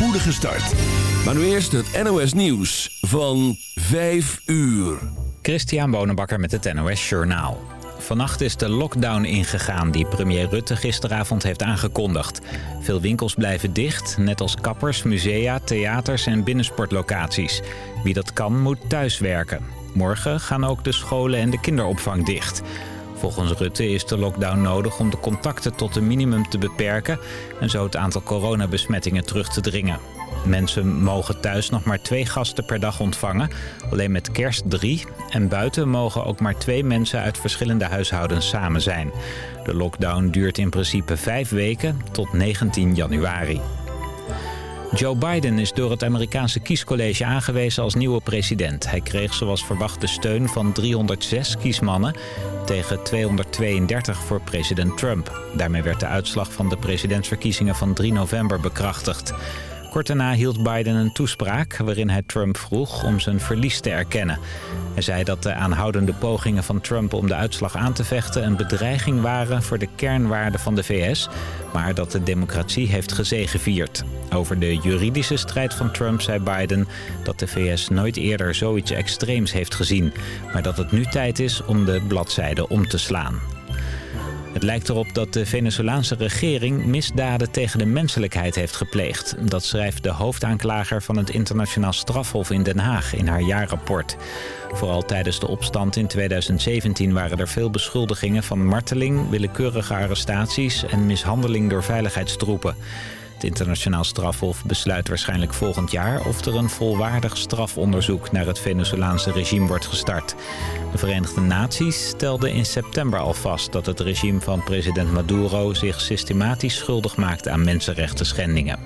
spoedige start. Maar nu eerst het NOS Nieuws van 5 uur. Christian Bonenbakker met het NOS Journaal. Vannacht is de lockdown ingegaan die premier Rutte gisteravond heeft aangekondigd. Veel winkels blijven dicht, net als kappers, musea, theaters en binnensportlocaties. Wie dat kan, moet thuiswerken. Morgen gaan ook de scholen en de kinderopvang dicht. Volgens Rutte is de lockdown nodig om de contacten tot een minimum te beperken... en zo het aantal coronabesmettingen terug te dringen. Mensen mogen thuis nog maar twee gasten per dag ontvangen. Alleen met kerst drie. En buiten mogen ook maar twee mensen uit verschillende huishoudens samen zijn. De lockdown duurt in principe vijf weken tot 19 januari. Joe Biden is door het Amerikaanse kiescollege aangewezen als nieuwe president. Hij kreeg zoals verwacht de steun van 306 kiesmannen tegen 232 voor president Trump. Daarmee werd de uitslag van de presidentsverkiezingen van 3 november bekrachtigd. Kort daarna hield Biden een toespraak waarin hij Trump vroeg om zijn verlies te erkennen. Hij zei dat de aanhoudende pogingen van Trump om de uitslag aan te vechten een bedreiging waren voor de kernwaarden van de VS, maar dat de democratie heeft gezegevierd. Over de juridische strijd van Trump zei Biden dat de VS nooit eerder zoiets extreems heeft gezien, maar dat het nu tijd is om de bladzijde om te slaan. Het lijkt erop dat de Venezolaanse regering misdaden tegen de menselijkheid heeft gepleegd. Dat schrijft de hoofdaanklager van het internationaal strafhof in Den Haag in haar jaarrapport. Vooral tijdens de opstand in 2017 waren er veel beschuldigingen van marteling, willekeurige arrestaties en mishandeling door veiligheidstroepen. Het internationaal strafhof besluit waarschijnlijk volgend jaar... of er een volwaardig strafonderzoek naar het Venezolaanse regime wordt gestart. De Verenigde Naties stelden in september al vast... dat het regime van president Maduro zich systematisch schuldig maakt aan mensenrechten schendingen.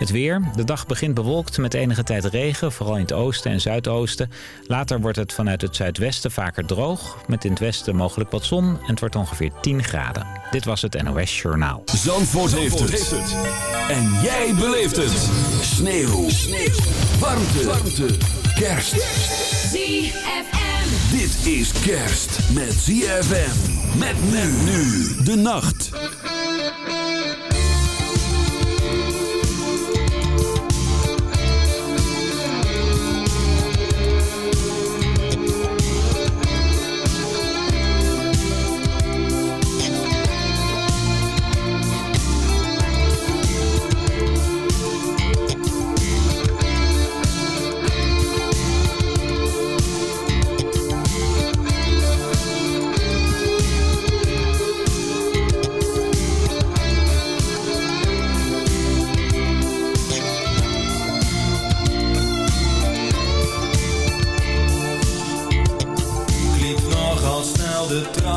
Het weer. De dag begint bewolkt met enige tijd regen, vooral in het oosten en zuidoosten. Later wordt het vanuit het zuidwesten vaker droog, met in het westen mogelijk wat zon en het wordt ongeveer 10 graden. Dit was het NOS Journaal. Zandvoort, heeft, het. En jij beleeft het. Sneeuw. Sneeuw. Warmte. Warmte. Kerst. ZFM. Dit is kerst met ZFM. Met men nu de nacht.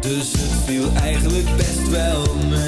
Dus het viel eigenlijk best wel mee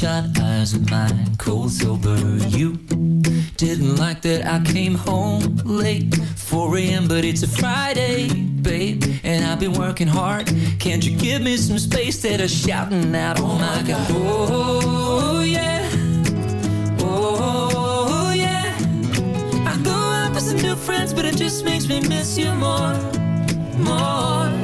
bloodshot eyes of mine, cold sober. You didn't like that I came home late, 4 a.m., but it's a Friday, babe, and I've been working hard. Can't you give me some space that I'm shouting out? Oh my god, oh yeah, oh yeah. I go out with some new friends, but it just makes me miss you more, more.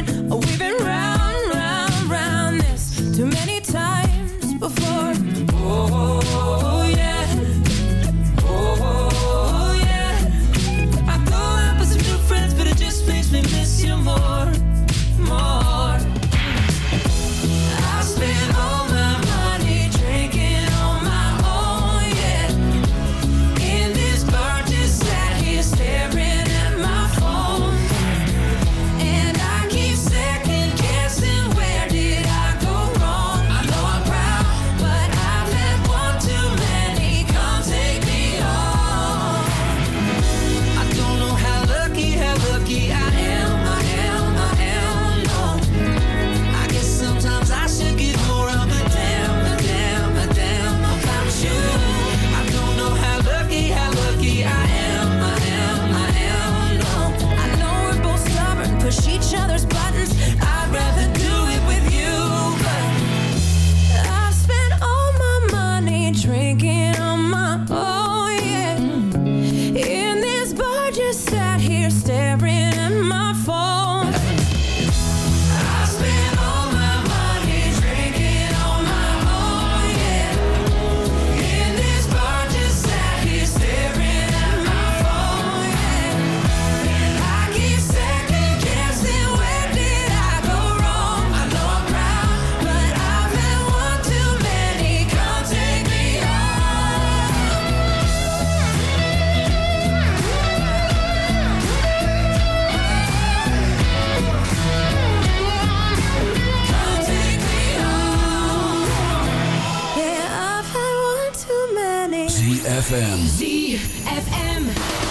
ZFM. ZFM.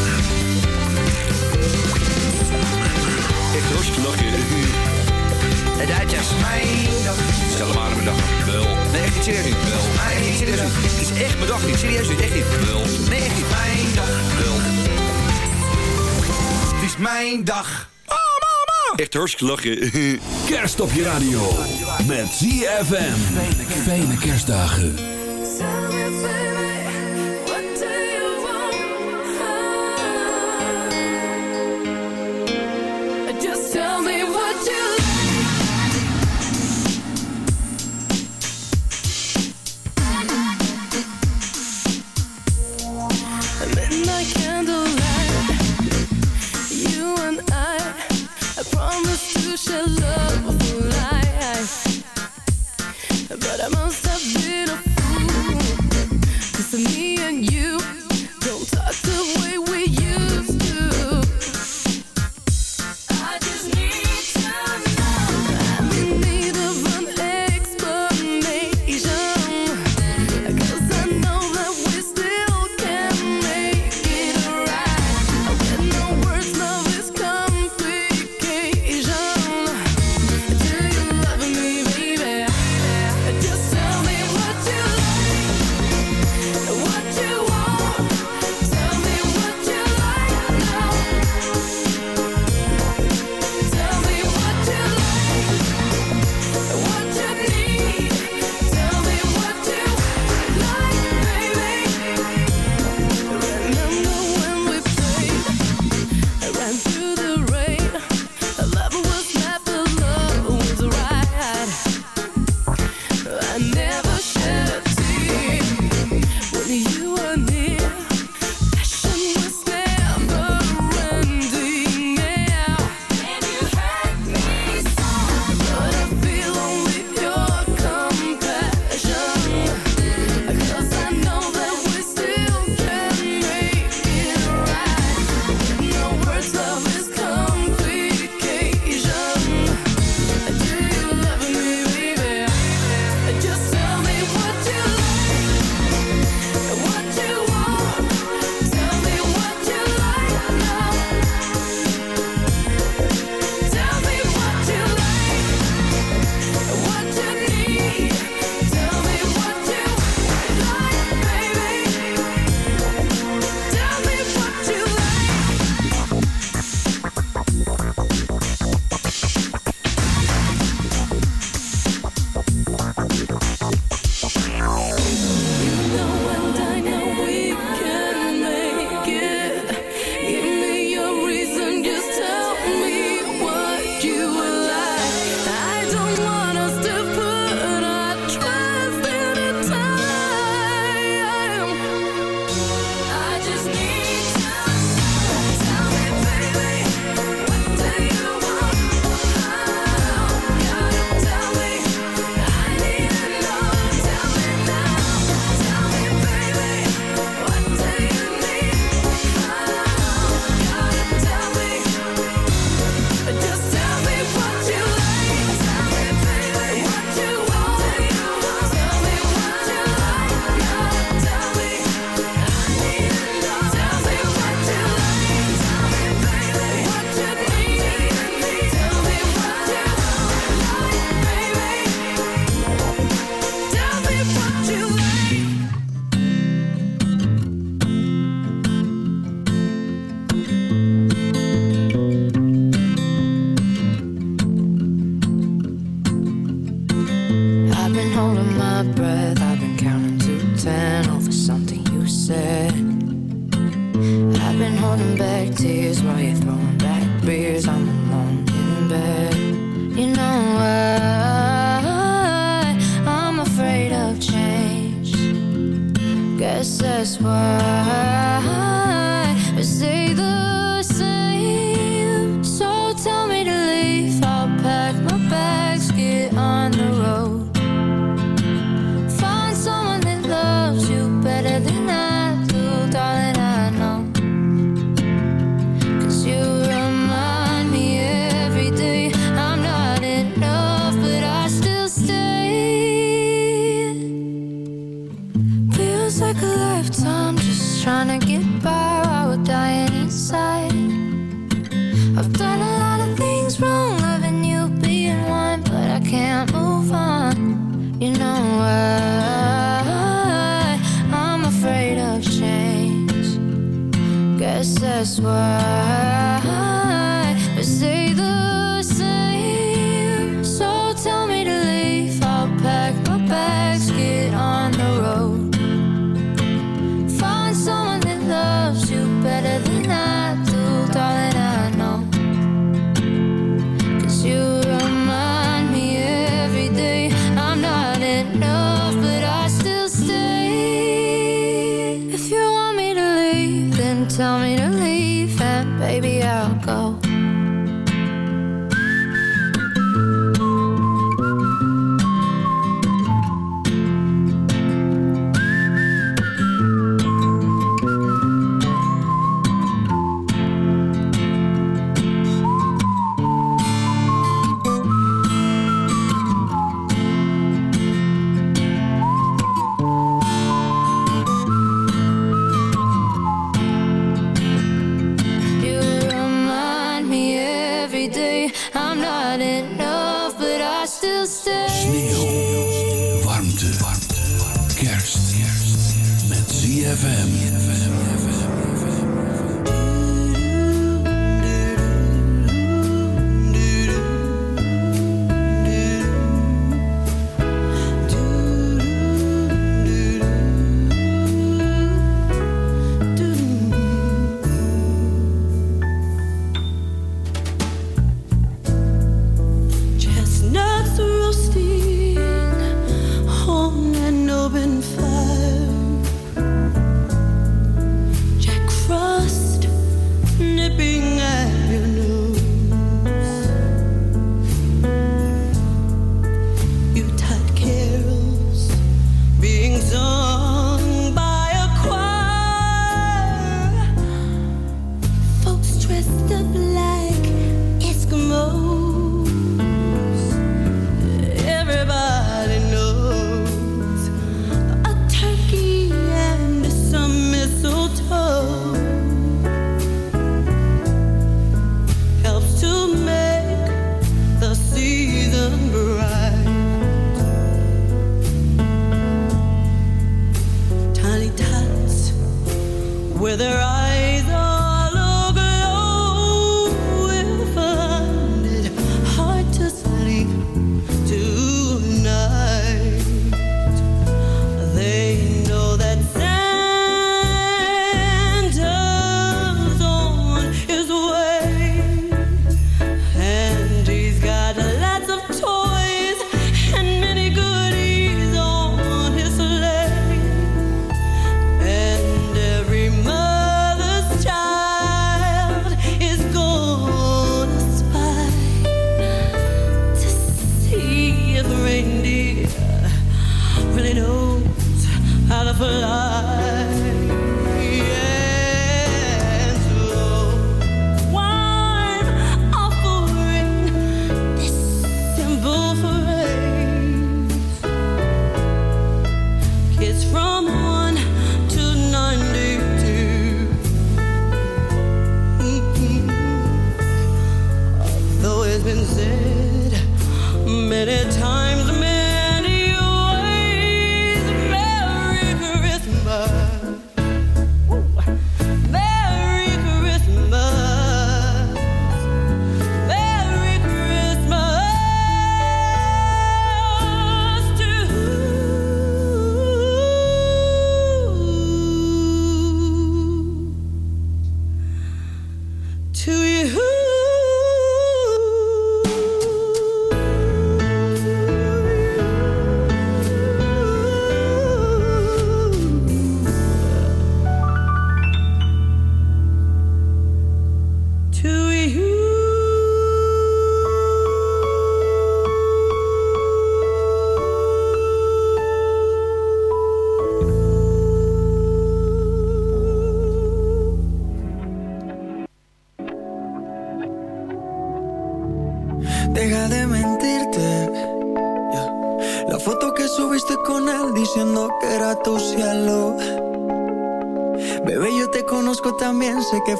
serieus niet. Wel. Nee, serieus niet. Het is echt mijn dag niet. Serieus niet. Echt niet. Wel. Nee, echt niet. Mijn dag. Wel. Het is mijn dag. Oh, mama. Echt hartstikke lachen. Kerst op je radio. Met ZFM. Fijne kerstdagen.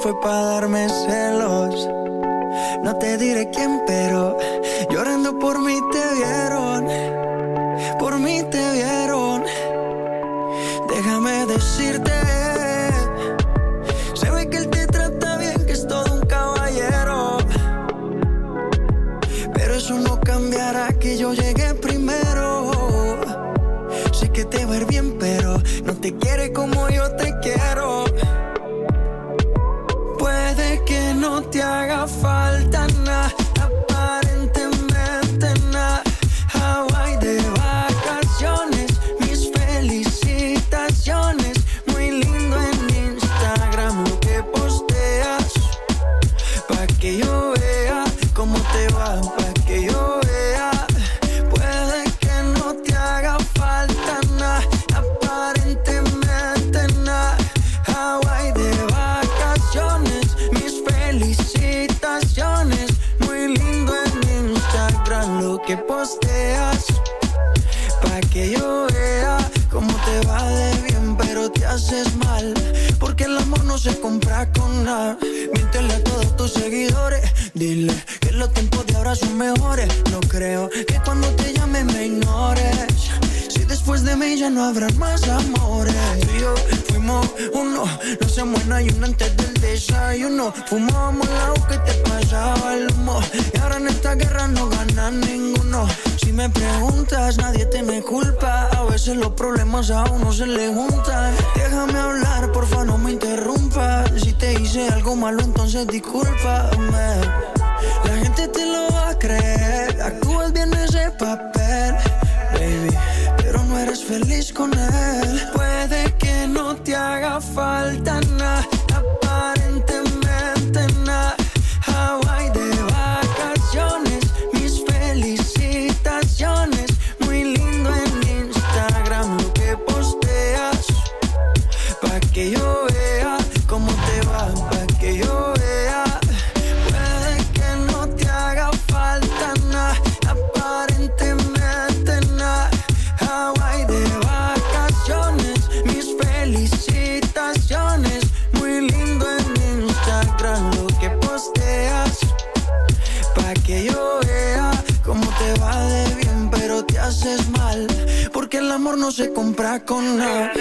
Fue para darme celos. ahora son mejores. No creo que cuando te llame me ignores. Si después de mí ya no habrá más amores. Tú y yo fuimos uno, no se muera y uno antes del desayuno. Fumábamos la que te pasaba el humo. Y ahora en esta guerra no gana ninguno. Si me preguntas, nadie te me culpa. A veces los problemas a uno se le juntan. Déjame hablar, porfa, no me interrumpas. Si te hice algo malo, entonces discúlpame. La gente te lo va a creer. Actúas bien ese papel, baby. Pero no eres feliz con él. Puede que no te haga falta nada no